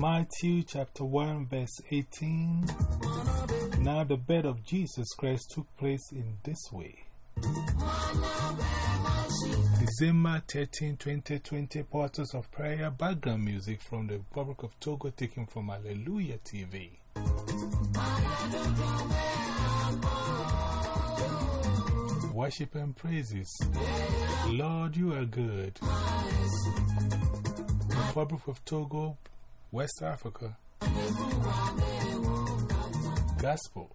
Matthew chapter 1, verse 18. Now the birth of Jesus Christ took place in this way. December 13, 2020, Portals of Prayer, background music from the Republic of Togo, taken from Alleluia TV. Worship and praises. Lord, you are good. Republic of Togo, West Africa. Gospel.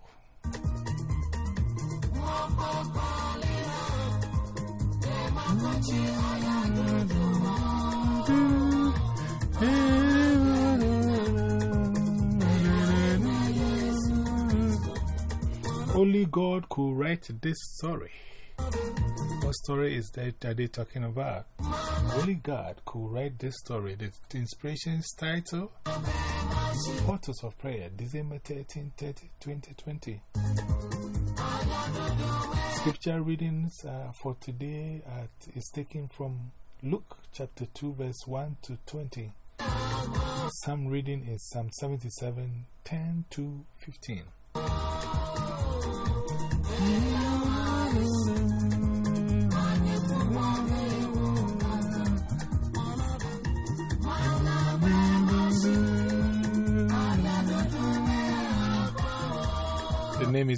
Only God could write this story. What story is that are they talking about? Only God could write this story. The, inspiration's title Portals of Prayer, December 13, 30, 2020. Scripture readings uh, for today at, is taken from Luke chapter 2, verse 1 to 20. Psalm reading is Psalm 77, 10 to 15.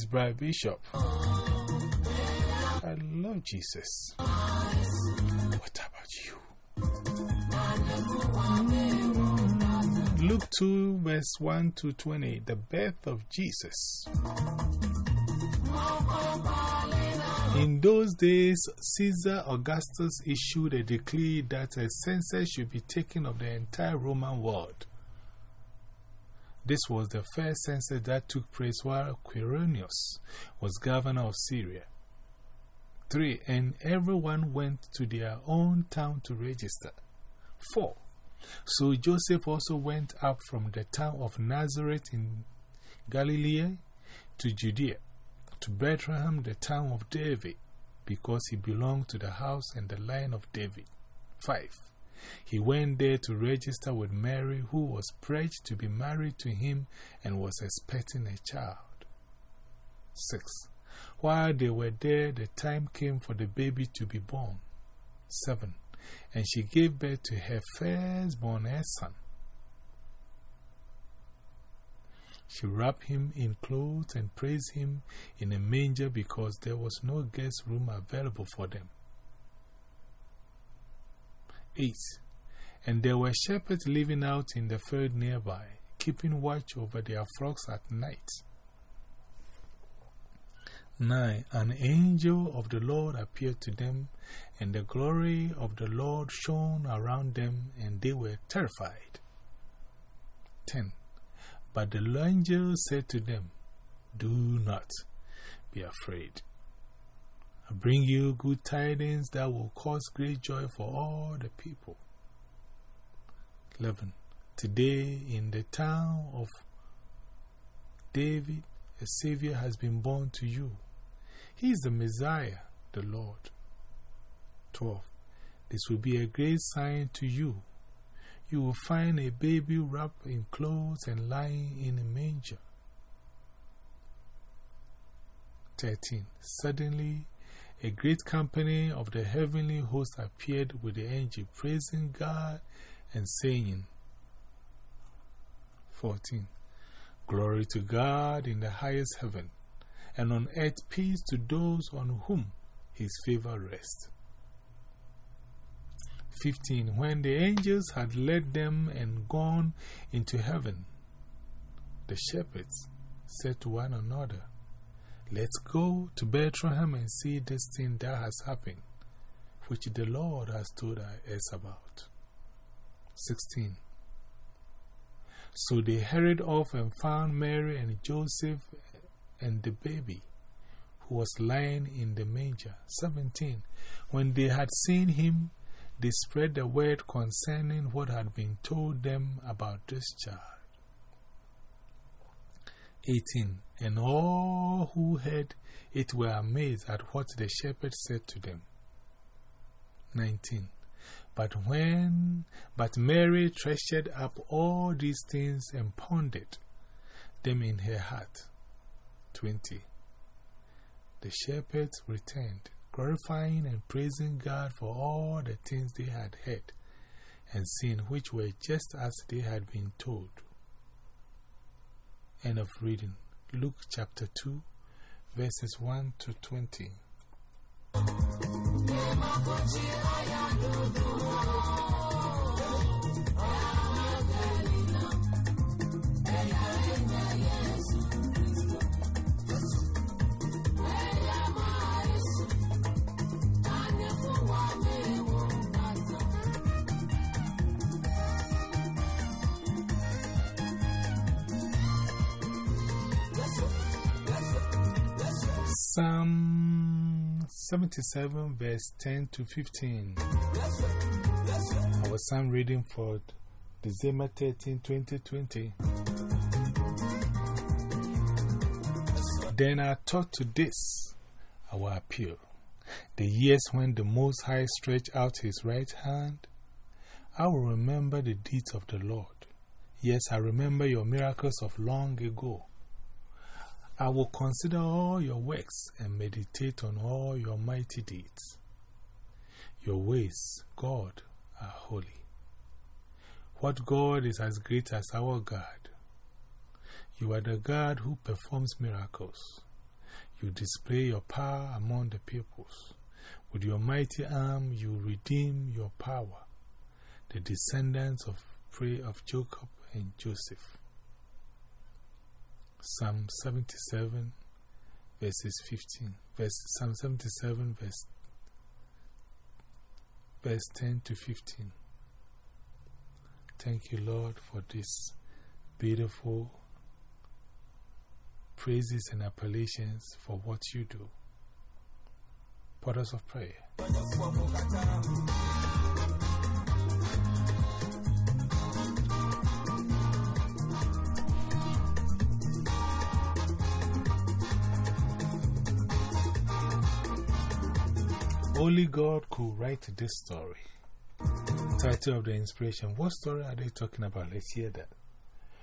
Brad Bishop. I love Jesus. What about you? Luke 2, verse 1 to 20, the birth of Jesus. In those days, Caesar Augustus issued a decree that a census should be taken of the entire Roman world. This was the first census that took place while Quirinius was governor of Syria. 3. And everyone went to their own town to register. 4. So Joseph also went up from the town of Nazareth in Galilee to Judea, to Bethlehem, the town of David, because he belonged to the house and the line of David. 5. He went there to register with Mary, who was pledged to be married to him and was expecting a child. 6. While they were there, the time came for the baby to be born. 7. And she gave birth to her firstborn, son. She wrapped him in clothes and placed him in a manger because there was no guest room available for them. 8. And there were shepherds living out in the field nearby, keeping watch over their flocks at night. 9. An angel of the Lord appeared to them, and the glory of the Lord shone around them, and they were terrified. 10. But the angel said to them, Do not be afraid. I bring you good tidings that will cause great joy for all the people. 11. Today, in the town of David, a Savior has been born to you. He is the Messiah, the Lord. 12. This will be a great sign to you. You will find a baby wrapped in clothes and lying in a manger. 13. Suddenly, a great company of the heavenly host appeared with the angel, praising God and saying, 14. Glory to God in the highest heaven, and on earth peace to those on whom his favor rests. 15. When the angels had led them and gone into heaven, the shepherds said to one another, Let's go to Bethlehem and see this thing that has happened, which the Lord has told us about. 16. So they hurried off and found Mary and Joseph and the baby who was lying in the manger. 17. When they had seen him, they spread the word concerning what had been told them about this child. 18. And all who heard it were amazed at what the shepherd said to them. 19. But when, but Mary treasured up all these things and pondered them in her heart. 20. The shepherds returned, glorifying and praising God for all the things they had heard and seen, which were just as they had been told. End of reading. Luke chapter 2, verses 1 to 20. Psalm 77, verse 10 to 15. Our psalm reading for December 13, 2020. Then I thought to this, our appeal, the years when the Most High stretched out his right hand. I will remember the deeds of the Lord. Yes, I remember your miracles of long ago. I will consider all your works and meditate on all your mighty deeds. Your ways, God, are holy. What God is as great as our God? You are the God who performs miracles. You display your power among the peoples. With your mighty arm, you redeem your power, the descendants of of Jacob and Joseph. Psalm 77, verses 15. Verse, Psalm 77, verse, verse 10 to 15. Thank you, Lord, for this beautiful praises and appellations for what you do. Portals of prayer. Only God could write this story. Title of the inspiration What story are they talking about? Let's hear that.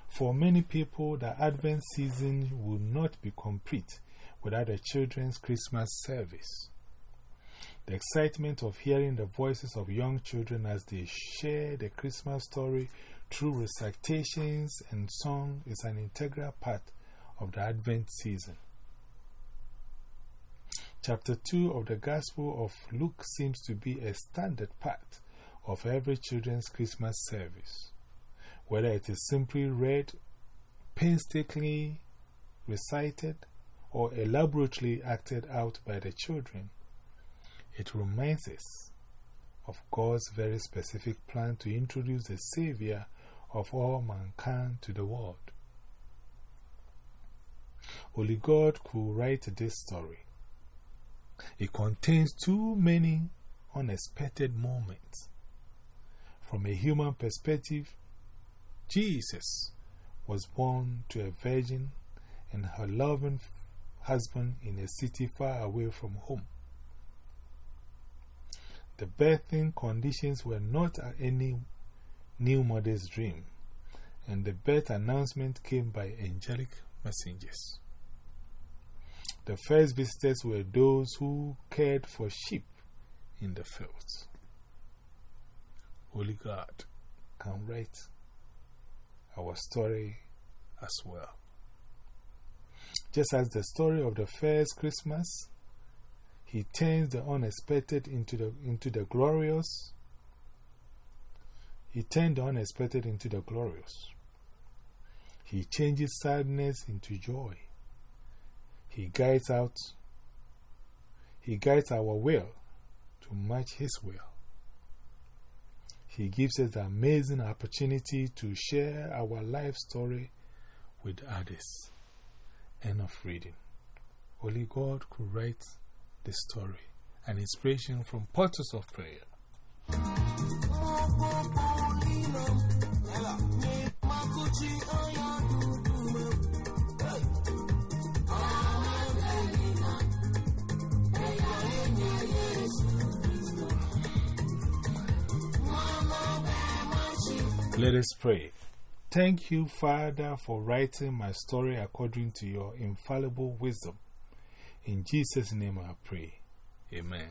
For many people, the Advent season will not be complete without a children's Christmas service. The excitement of hearing the voices of young children as they share the Christmas story through recitations and song is an integral part of the Advent season. Chapter 2 of the Gospel of Luke seems to be a standard part of every children's Christmas service. Whether it is simply read, painstakingly recited, or elaborately acted out by the children, it reminds us of God's very specific plan to introduce the Savior of all mankind to the world. Only God could write this story. It contains too many unexpected moments. From a human perspective, Jesus was born to a virgin and her loving husband in a city far away from home. The birthing conditions were not any new mother's dream, and the birth announcement came by angelic messengers. The first visitors were those who cared for sheep in the fields. Holy God can write our story as well. Just as the story of the first Christmas, He turns the unexpected into the, into the glorious. He turned the unexpected into the glorious. He changes sadness into joy. He guides out, He guides our will to match His will. He gives us the amazing opportunity to share our life story with others. End of reading. Only God could write the story. An inspiration from Portals of Prayer. Let us pray. Thank you, Father, for writing my story according to your infallible wisdom. In Jesus' name I pray. Amen.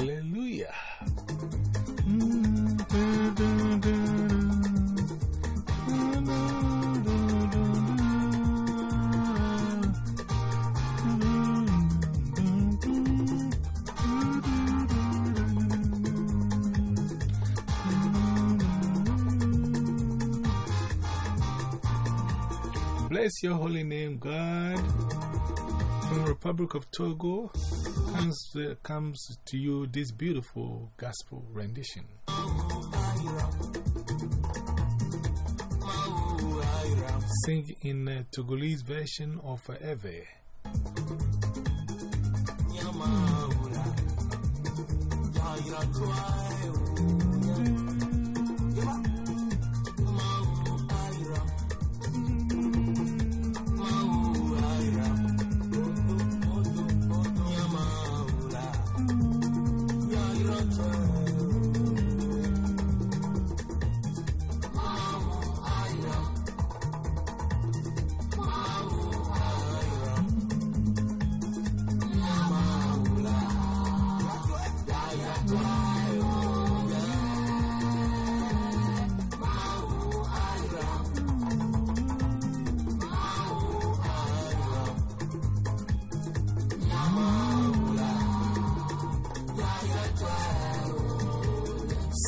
Hallelujah. Bless your holy name, God. From the Republic of Togo comes, uh, comes to you this beautiful gospel rendition. Sing in the Togolese version of Forever.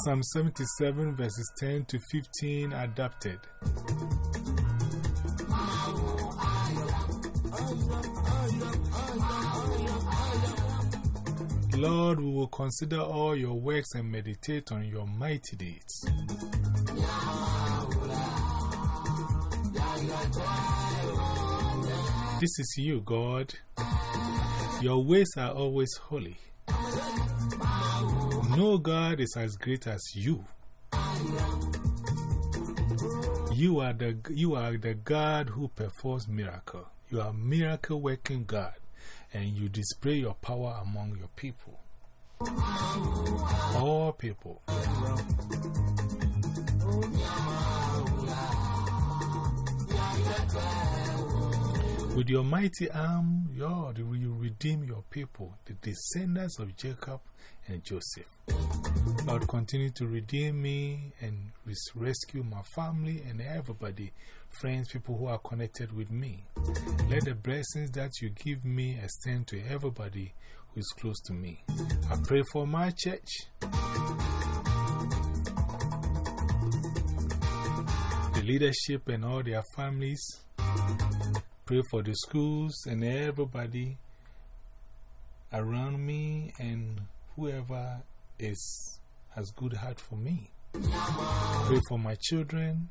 Psalm 77 verses 10 to 15 adapted. Lord, we will consider all your works and meditate on your mighty deeds. This is you, God. Your ways are always holy. No God is as great as you. You are the, you are the God who performs miracle. You are miracle working God, and you display your power among your people. All people. With your mighty arm, Lord, will you redeem your people, the descendants of Jacob and Joseph. Lord, continue to redeem me and rescue my family and everybody, friends, people who are connected with me. Let the blessings that you give me extend to everybody who is close to me. I pray for my church. The leadership and all their families. Pray for the schools and everybody around me and whoever is, has good heart for me. Pray for my children.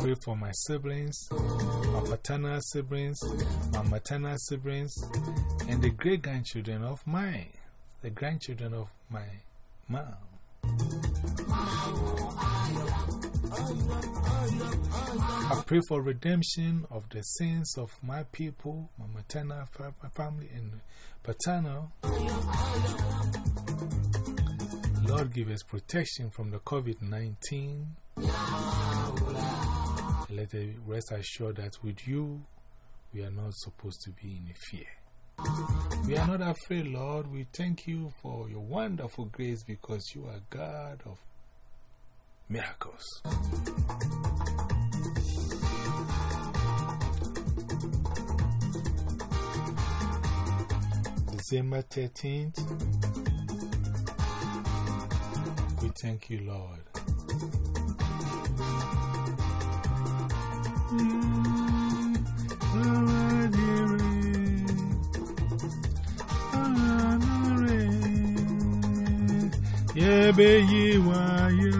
Pray for my siblings, my paternal siblings, my maternal siblings, and the great grandchildren of mine, the grandchildren of my mom. I pray for redemption of the sins of my people, my maternal family, and paternal. Lord, give us protection from the COVID 19. Let us rest assured that with you, we are not supposed to be in fear. We are not afraid, Lord. We thank you for your wonderful grace because you are God of miracles. December 13th, we thank you, Lord. Yebe ye wa you,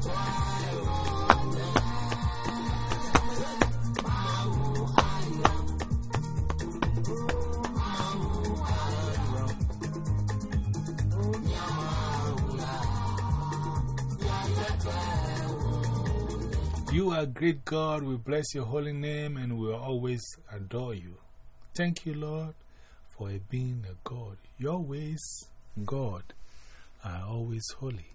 You are great God. We bless your holy name and we always adore you. Thank you, Lord, for being a God. Your ways, God, are always holy.